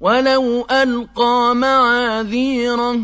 ولو ألقى معاذيره